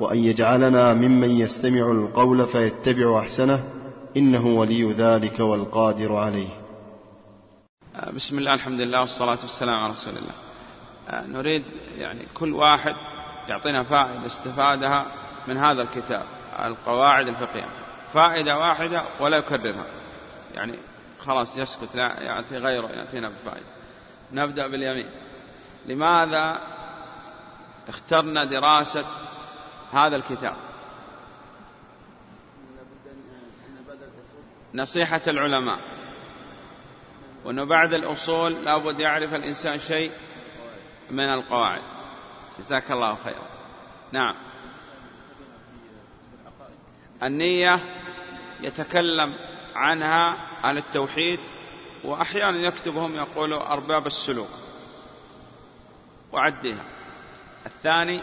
وأن يجعلنا ممن يستمع القول فيتبع أحسنه إنه ولي ذلك والقادر عليه. بسم الله الحمد لله والصلاة والسلام على رسول الله. نريد يعني كل واحد يعطينا فائدة استفادها من هذا الكتاب القواعد الفقهية. فائدة واحدة ولا يكررها. يعني خلاص يسكت لا يأتي غيره يأتينا بفائدة. نبدأ باليمين. لماذا اخترنا دراسة هذا الكتاب. نصيحة العلماء. وأنه بعد الأصول لابد يعرف الإنسان شيء من القواعد. جزاك الله خيرا. نعم. النية يتكلم عنها عن التوحيد وأحيانا يكتبهم يقولوا أرباب السلوك. وعدها الثاني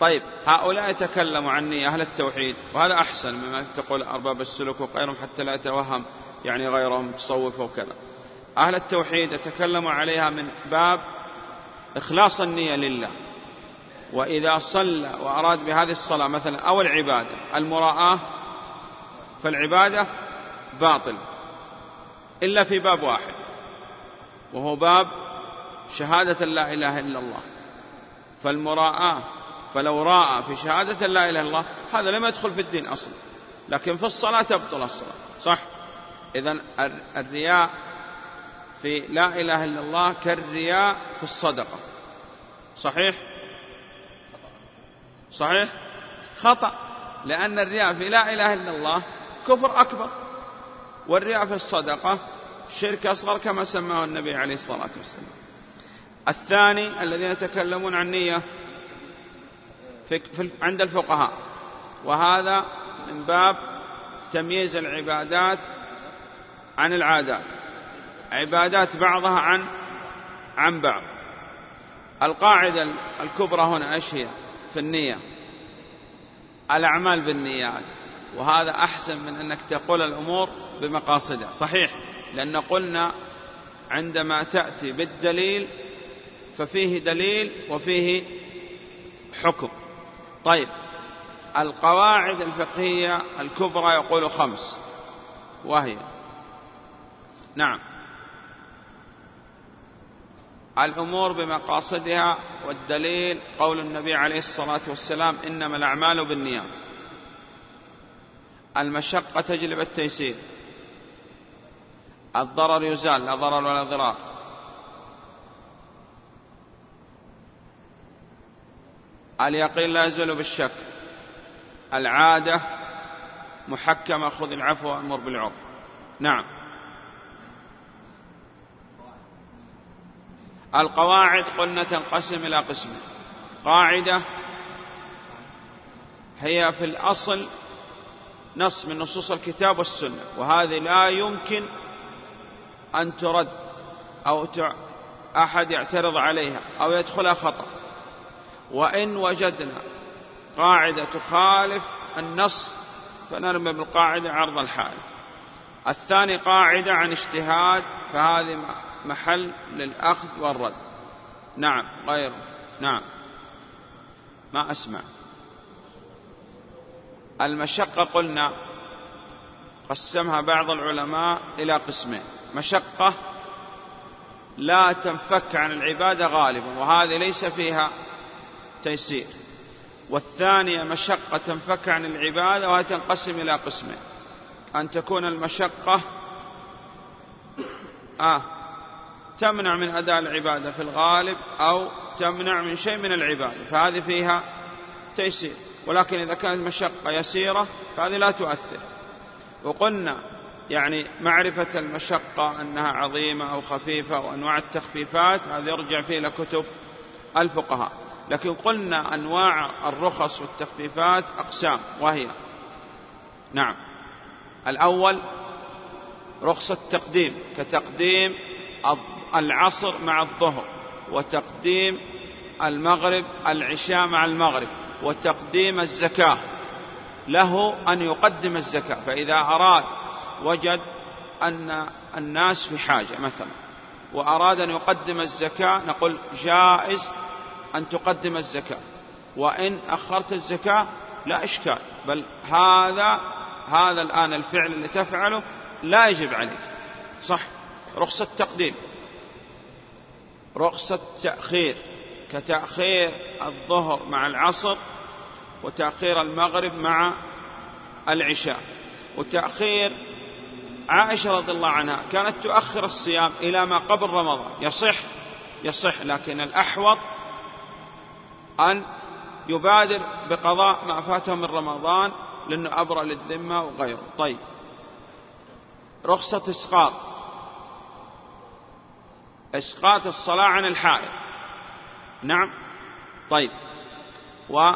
طيب هؤلاء يتكلموا عني أهل التوحيد وهذا أحسن مما تقول أرباب السلوك وغيرهم حتى لا يتوهم يعني غيرهم تصوف وكذا. أهل التوحيد يتكلموا عليها من باب إخلاص النية لله وإذا صلى وأراد بهذه الصلاة مثلا أو العبادة المراءة فالعبادة باطل إلا في باب واحد وهو باب شهادة لا إله إلا الله فالمراءة فلو راى في شهادة لا إله إلا الله هذا لم يدخل في الدين أصلا. لكن في الصلاة تبطل الصلاة. صح؟ إذا الرياء في لا إله إلا الله كالرياء في الصدقة. صحيح؟ صحيح؟ خطأ. لأن الرياء في لا إله إلا الله كفر أكبر. والرياء في الصدقة شرك أصغر كما سماه النبي عليه الصلاة والسلام. الثاني الذين يتكلمون عن نية عند الفقهاء. وهذا من باب تمييز العبادات عن العادات. عبادات بعضها عن عن بعض. القاعدة الكبرى هنا هي؟ في النية. الأعمال بالنيات. وهذا أحسن من أنك تقول الأمور بمقاصدها. صحيح. لأن قلنا عندما تأتي بالدليل ففيه دليل وفيه حكم. طيب. القواعد الفقهية الكبرى يقول خمس. وهي. نعم. الأمور بمقاصدها والدليل قول النبي عليه الصلاة والسلام إنما الأعمال بالنيات. المشقة تجلب التيسير. الضرر يزال لا ضرر ولا ضرار. اليقين لا يزول بالشك. العادة محكمة خذ العفو وأمر بالعرف. نعم. القواعد قلنا تنقسم إلى قسمين قاعدة هي في الأصل نص من نصوص الكتاب والسنة وهذه لا يمكن أن ترد أو أحد يعترض عليها أو يدخلها خطأ. وإن وجدنا قاعدة تخالف النص فنرمي بالقاعدة عرض الحائط. الثاني قاعدة عن اجتهاد فهذه محل للأخذ والرد. نعم غير نعم. ما أسمع. المشقة قلنا قسمها بعض العلماء إلى قسمين. مشقة لا تنفك عن العبادة غالبا وهذه ليس فيها تيسير. والثانية مشقة تنفك عن العبادة وهي تنقسم إلى قسمين. أن تكون المشقة آه تمنع من أداء العبادة في الغالب أو تمنع من شيء من العبادة. فهذه فيها تيسير. ولكن إذا كانت مشقة يسيرة فهذه لا تؤثر. وقلنا يعني معرفة المشقة أنها عظيمة أو خفيفة وأنواع التخفيفات هذا يرجع فيه إلى كتب الفقهاء. لكن قلنا أنواع الرخص والتخفيفات أقسام وهي نعم. الأول رخصة تقديم كتقديم العصر مع الظهر وتقديم المغرب العشاء مع المغرب وتقديم الزكاة. له أن يقدم الزكاة فإذا أراد وجد أن الناس في حاجة مثلا وأراد أن يقدم الزكاة نقول جائز أن تقدم الزكاة. وإن أخرت الزكاة لا إشكال. بل هذا هذا الآن الفعل اللي تفعله لا يجب عليك. صح. رخصة تقديم. رخصة تأخير. كتأخير الظهر مع العصر وتأخير المغرب مع العشاء. وتأخير عائشة رضي الله عنها كانت تؤخر الصيام إلى ما قبل رمضان. يصح يصح. لكن الأحوط أن يبادر بقضاء ما فاته من رمضان لأنه أبرأ للذمة وغيره. طيب. رخصة إسقاط. إسقاط الصلاة عن الحائط نعم. طيب. و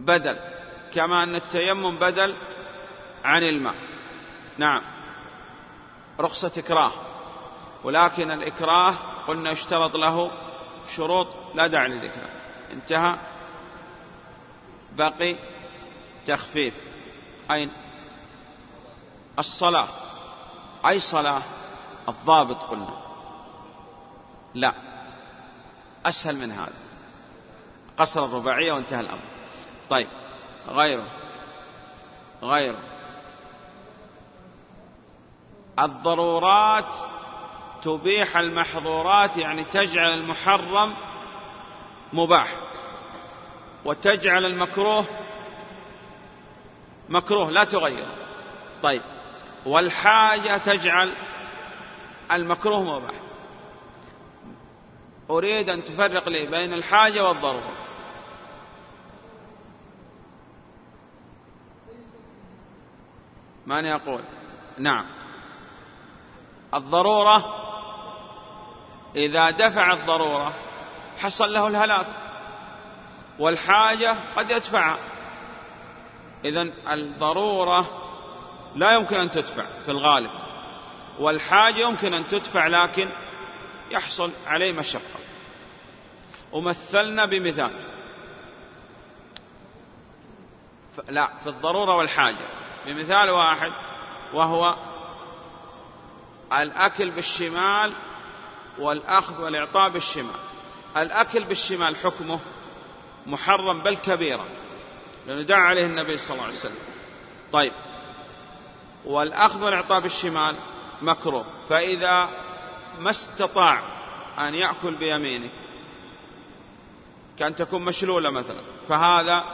بدل. كما أن التيمم بدل عن الماء. نعم. رخصة إكراه. ولكن الإكراه قلنا اشترط له شروط لا داعي لذكرها انتهى بقي تخفيف. أين؟ الصلاة. أي صلاة؟ الضابط قلنا. لا. أسهل من هذا. قصر الرباعية وانتهى الأمر. طيب. غيره. غيره. الضرورات تبيح المحظورات يعني تجعل المحرم مباح. وتجعل المكروه مكروه لا تغير. طيب. والحاجة تجعل المكروه مباح. أريد أن تفرق لي بين الحاجة والضرورة. من يقول؟ نعم. الضرورة إذا دفع الضرورة حصل له الهلاك والحاجة قد يدفعها إذا الضرورة لا يمكن أن تدفع في الغالب والحاجة يمكن أن تدفع لكن يحصل عليه مشقة. ومثلنا بمثال لا في الضرورة والحاجة. بمثال واحد وهو الأكل بالشمال والأخذ والإعطاء بالشمال. الأكل بالشمال حكمه محرم بل كبيرة لأنه دعا عليه النبي صلى الله عليه وسلم. طيب والأخذ والإعطاء بالشمال مكروه. فإذا ما استطاع أن يأكل بيمينه كأن تكون مشلولة مثلا فهذا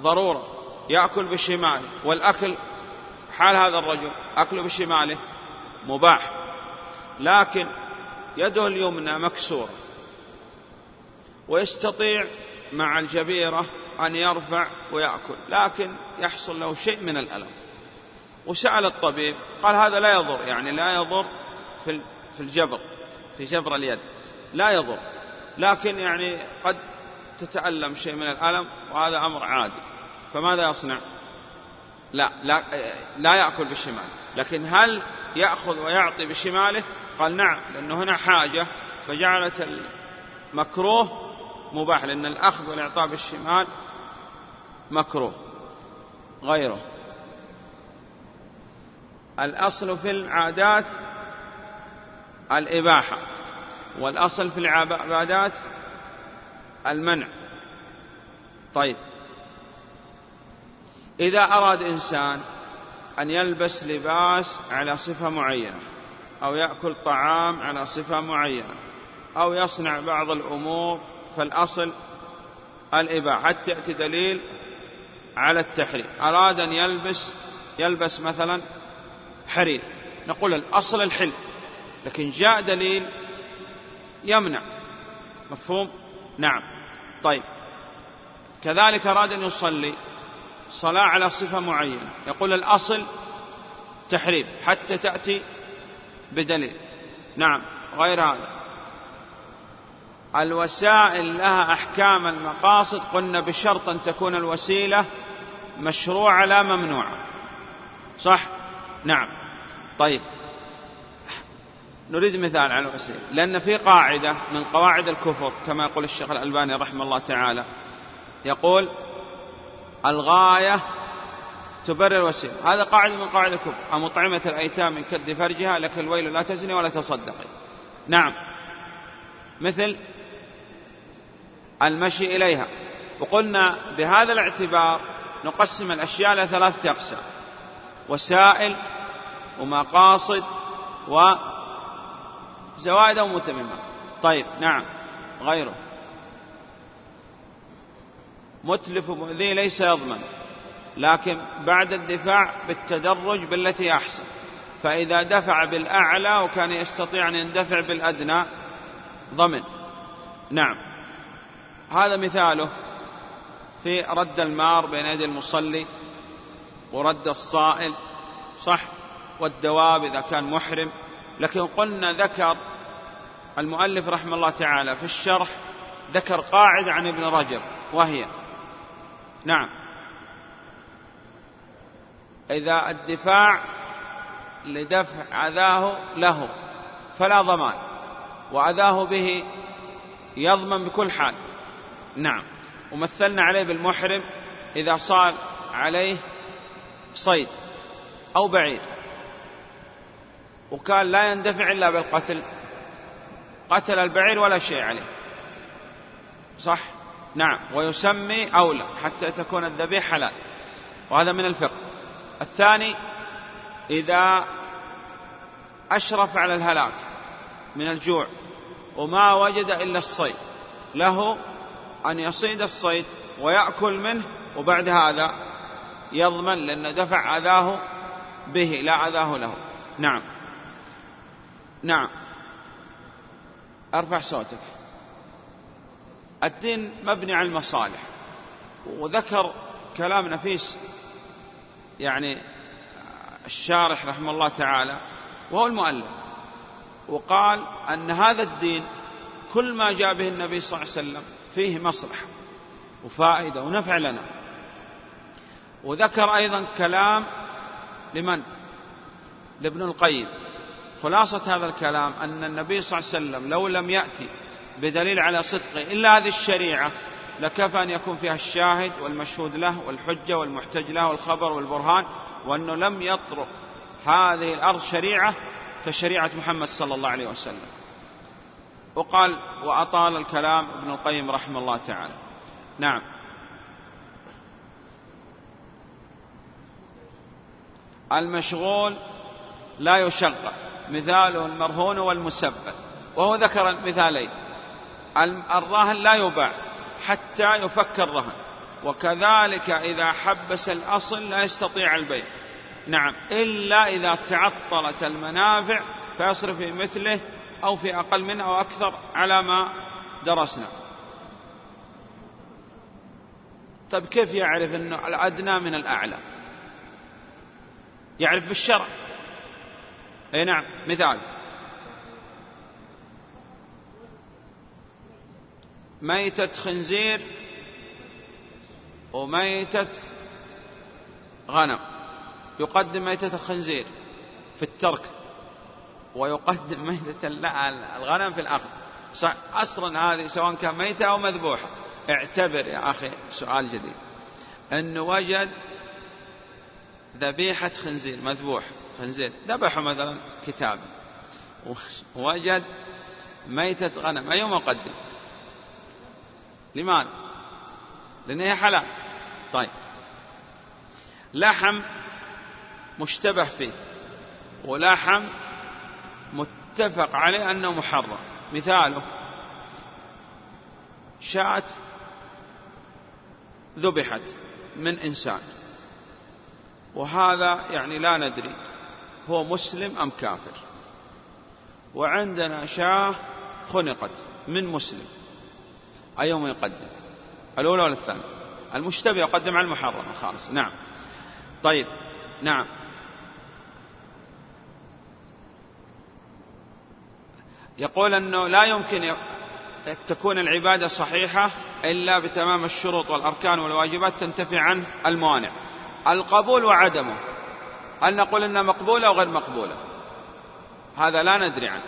ضرورة. يأكل بشماله والأكل حال هذا الرجل أكله بشماله مباح. لكن يده اليمنى مكسورة ويستطيع مع الجبيرة أن يرفع ويأكل لكن يحصل له شيء من الألم. وسأل الطبيب قال هذا لا يضر يعني لا يضر في في الجبر في جبر اليد لا يضر لكن يعني قد تتألم شيء من الألم وهذا أمر عادي. فماذا يصنع؟ لا لا, لا يأكل بالشمال لكن هل يأخذ ويعطي بشماله؟ قال نعم لأنه هنا حاجة فجعلت المكروه مباح لأن الأخذ والإعطاء بالشمال مكروه غيره. الأصل في العادات الإباحة والأصل في العبادات المنع. طيب. إذا أراد إنسان أن يلبس لباس على صفة معينة أو يأكل طعام على صفة معينة أو يصنع بعض الأمور فالأصل الإباحة. حتى يأتي دليل على التحريم؟ أراد أن يلبس يلبس مثلا حرير. نقول الأصل الحل لكن جاء دليل يمنع. مفهوم؟ نعم. طيب. كذلك أراد أن يصلي صلاة على صفة معينة. يقول الأصل تحريم. حتى تأتي بدليل. نعم غير هذا. الوسائل لها أحكام المقاصد. قلنا بشرط أن تكون الوسيلة مشروعة لا ممنوعة. صح؟ نعم. طيب. نريد مثال على الوسيلة. لأن في قاعدة من قواعد الكفر كما يقول الشيخ الألباني رحمه الله تعالى يقول الغاية تبرر الوسيلة هذا قاعدة من قواعد الكفر أمطعمة الأيتام من كد فرجها لك الويل لا تزني ولا تصدقي. نعم. مثل المشي إليها. وقلنا بهذا الاعتبار نقسم الأشياء إلى ثلاثة أقسام. وسائل ومقاصد وزوائد أو متممة طيب نعم. غيره. متلف مؤذي ليس يضمن. لكن بعد الدفاع بالتدرج بالتي أحسن. فإذا دفع بالأعلى وكان يستطيع أن يندفع بالأدنى ضمن. نعم. هذا مثاله في رد المار بين يدي المصلي ورد الصائل صح؟ والدواب إذا كان محرم. لكن قلنا ذكر المؤلف رحمه الله تعالى في الشرح ذكر قاعدة عن ابن رجب وهي. نعم. إذا الدفاع لدفع أذاه له فلا ضمان وأذاه به يضمن بكل حال. نعم. ومثلنا عليه بالمحرم إذا صار عليه صيد أو بعير وكان لا يندفع إلا بالقتل قتل البعير ولا شيء عليه. صح؟ نعم. ويسمي أولى حتى تكون الذبيحة حلال وهذا من الفقه. الثاني إذا أشرف على الهلاك من الجوع وما وجد إلا الصيد له أن يصيد الصيد ويأكل منه وبعد هذا يضمن لأن دفع أذاه به لا أذاه له. نعم. نعم. أرفع صوتك. الدين مبني على المصالح وذكر كلام نفيس يعني الشارح رحمه الله تعالى وهو المؤلف وقال أن هذا الدين كل ما جاء به النبي صلى الله عليه وسلم فيه مصلحة وفائدة ونفع لنا. وذكر أيضا كلام لمن؟ لابن القيم. خلاصة هذا الكلام أن النبي صلى الله عليه وسلم لو لم يأتي بدليل على صدقه إلا هذه الشريعة لكفى أن يكون فيها الشاهد والمشهود له والحجة والمحتج له والخبر والبرهان وأنه لم يطرق هذه الأرض شريعة كشريعة محمد صلى الله عليه وسلم. وقال وأطال الكلام ابن القيم رحمه الله تعالى. نعم. المشغول لا يشغل مثاله المرهون والمسبب. وهو ذكر مثالين الراهن لا يباع. حتى يفك الرهن. وكذلك إذا حبس الأصل لا يستطيع البيع. نعم. إلا إذا تعطلت المنافع فيصرف في مثله أو في أقل منه أو أكثر على ما درسنا. طيب كيف يعرف أنه الأدنى من الأعلى؟ يعرف بالشرع. أي نعم مثال. ميتة خنزير وميتة غنم. يقدم ميتة الخنزير في الترك ويقدم ميتة الغنم في الأخذ. أصلا هذه سواء كان ميتة أو مذبوحة. اعتبر يا أخي سؤال جديد. أنه وجد ذبيحة خنزير مذبوح خنزير. ذبحه مثلا كتاب. وجد ميتة غنم. أيهما قدم لماذا؟ لأن هي حلال. طيب. لحم مشتبه فيه ولحم متفق عليه أنه محرم. مثاله شاة ذبحت من إنسان وهذا يعني لا ندري هو مسلم أم كافر. وعندنا شاة خنقت من مسلم. أيهما يقدم. الأولى ولا الثانية؟ المشتبه يقدم على المحرم الخالص نعم. طيب. نعم. يقول أنه لا يمكن تكون العبادة صحيحة إلا بتمام الشروط والأركان والواجبات تنتفي عنه الموانع. القبول وعدمه. هل نقول إنها مقبولة أو غير مقبولة؟ هذا لا ندري عنه.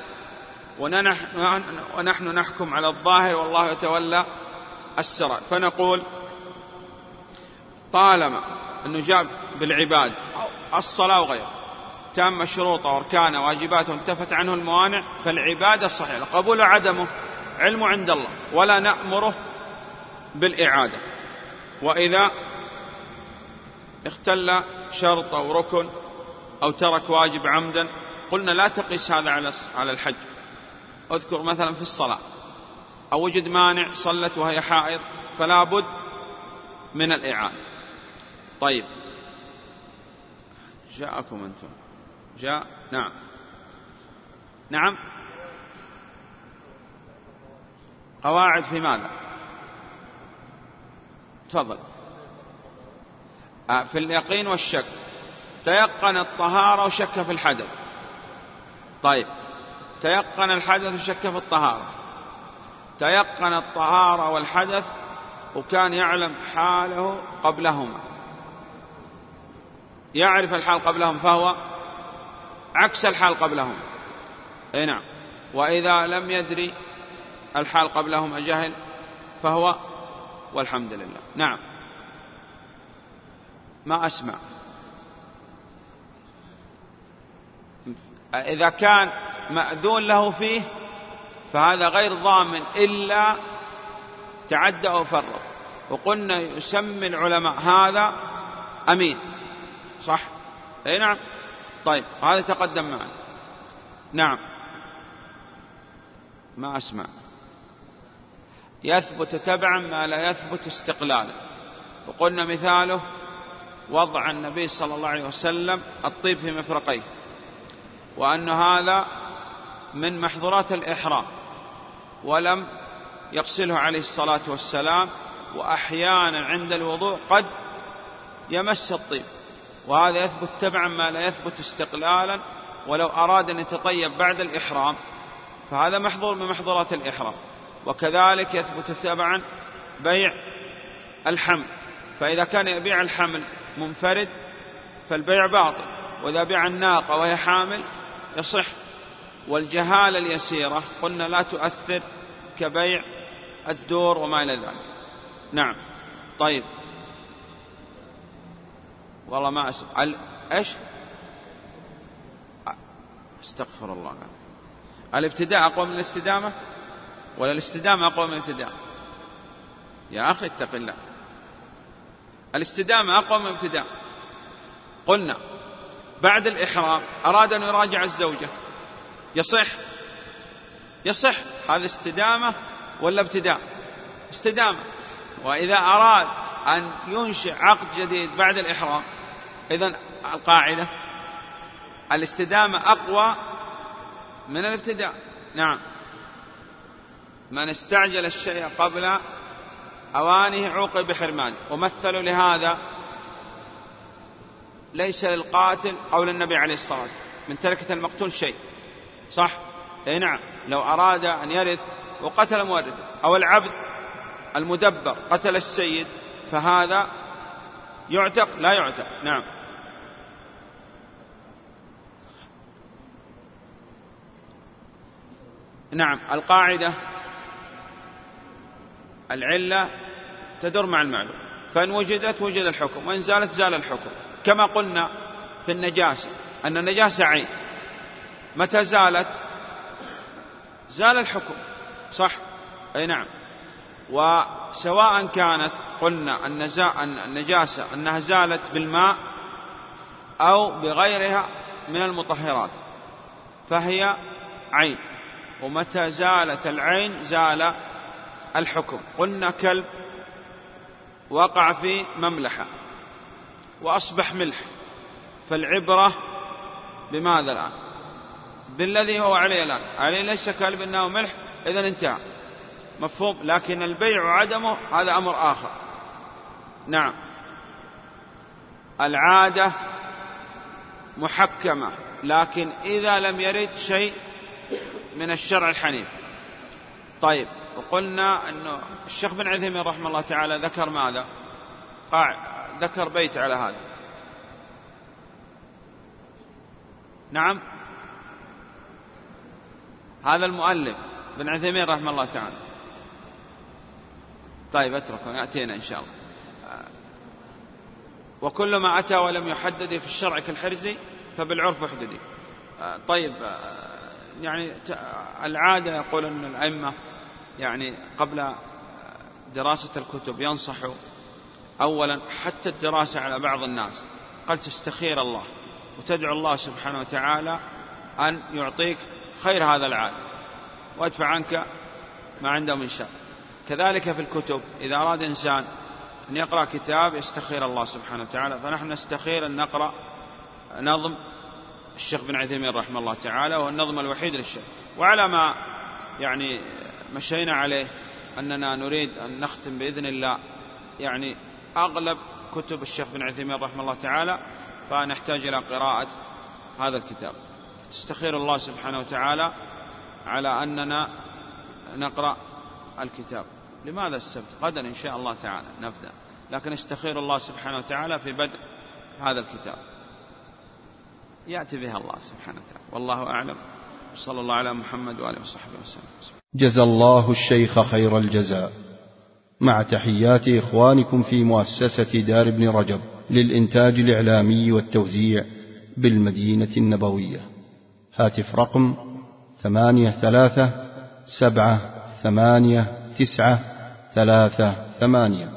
ونحن نحكم على الظاهر والله يتولى السرى فنقول طالما أنه جاء بالعباد الصلاة وغيره تم شروطه واركانه واجباته انتفت عنه الموانع فالعبادة صحيحة القبول عدمه علمه عند الله ولا نأمره بالإعادة. وإذا اختل شرط أو ركن أو ترك واجب عمدا قلنا لا تقيس هذا على الحج. أذكر مثلا في الصلاة. أو وجد مانع صلت وهي حائض فلا بد من الإعادة طيب. جاءكم أنتم. جاء نعم. نعم. قواعد في ماذا؟ تفضل. آه، في اليقين والشك. تيقن الطهارة وشك في الحدث. طيب. تيقن الحدث وشك في الطهارة. تيقن الطهارة والحدث وكان يعلم حاله قبلهما. يعرف الحال قبلهم فهو عكس الحال قبلهم. أي نعم. وإذا لم يدري الحال قبلهم جهل فهو والحمد لله. نعم. ما أسمع. إذا كان مأذون له فيه فهذا غير ضامن إلا تعدى أو فرط. وقلنا يسمي العلماء هذا أمين. صح؟ أي نعم. طيب هذا تقدم معنا. نعم. ما أسمع. يثبت تبعا ما لا يثبت استقلالا. وقلنا مثاله وضع النبي صلى الله عليه وسلم الطيب في مفرقيه وأن هذا من محظورات الإحرام ولم يغسله عليه الصلاة والسلام وأحيانا عند الوضوء قد يمس الطيب. وهذا يثبت تبعا ما لا يثبت استقلالا ولو أراد أن يتطيب بعد الإحرام فهذا محظور من محظورات الإحرام. وكذلك يثبت تبعا بيع الحمل. فإذا كان يبيع الحمل منفرد فالبيع باطل وإذا بيع الناقة وهي حامل يصح والجهالة اليسيرة قلنا لا تؤثر كبيع الدور وما إلى ذلك. نعم. طيب. والله ما أسأل إيش؟ استغفر الله. الابتداء أقوى من الاستدامة؟ ولا الاستدامة أقوى من الابتداء يا أخي اتق الله. الاستدامة أقوى من الابتداء قلنا بعد الإحرام أراد أن يراجع الزوجة. يصح؟ يصح. هذا استدامة ولا ابتداء؟ استدامة. وإذا أراد أن ينشئ عقد جديد بعد الإحرام إذا القاعدة الاستدامة أقوى من الابتداء. نعم. من استعجل الشيء قبل أوانه عوقب بحرمانه ومثلوا لهذا ليس للقاتل أو للنبي عليه الصلاة من تركة المقتول شيء. صح؟ إي نعم. لو أراد أن يرث وقتل مورثه أو العبد المدبر قتل السيد فهذا يعتق لا يعتق. نعم. نعم. القاعدة العلة تدور مع المعلوم فإن وجدت وجد الحكم وإن زالت زال الحكم. كما قلنا في النجاسة أن النجاسة عين. متى زالت؟ زال الحكم صح؟ أي نعم. وسواء كانت قلنا النجاسة أنها زالت بالماء أو بغيرها من المطهرات فهي عين. ومتى زالت العين؟ زال الحكم. قلنا كلب وقع في مملحة وأصبح ملح فالعبرة بماذا الآن؟ بالذي هو عليه الآن. عليه ليس كلب إنه ملح؟ إذا انتهى. مفهوم؟ لكن البيع وعدمه هذا أمر آخر. نعم. العادة محكمة لكن إذا لم يرد شيء من الشرع الحنيف. طيب وقلنا أنه الشيخ بن عثيمين رحمه الله تعالى ذكر ماذا؟ قاع ذكر بيت على هذا. نعم؟ هذا المؤلف بن عثيمين رحمه الله تعالى. طيب اتركه يأتينا إن شاء الله. وكل ما أتى ولم يحدد في الشرع كالحرزي فبالعرف احددي طيب يعني العادة يقول أن الأئمة يعني قبل دراسة الكتب ينصحوا أولا حتى الدراسة على بعض الناس. قال تستخير الله وتدعو الله سبحانه وتعالى أن يعطيك خير هذا العالم. ويدفع عنك ما عنده من شر. كذلك في الكتب إذا أراد إنسان أن يقرأ كتاب يستخير الله سبحانه وتعالى. فنحن نستخير أن نقرأ نظم الشيخ بن عثيمين رحمه الله تعالى وهو النظم الوحيد للشيخ. وعلى ما يعني مشينا عليه أننا نريد أن نختم بإذن الله يعني أغلب كتب الشيخ بن عثيمين رحمه الله تعالى فنحتاج إلى قراءة هذا الكتاب. تستخير الله سبحانه وتعالى على أننا نقرأ الكتاب. لماذا السبت؟ غدا إن شاء الله تعالى نبدأ. لكن استخير الله سبحانه وتعالى في بدء هذا الكتاب. يأتي بها الله سبحانه وتعالى. والله أعلم. صلى الله على محمد وآله وصحبه وسلم. جزى الله الشيخ خير الجزاء. مع تحيات إخوانكم في مؤسسة دار ابن رجب للإنتاج الإعلامي والتوزيع بالمدينة النبوية. هاتف رقم ثمانية ثلاثة سبعة ثمانية تسعة ثلاثة ثمانية.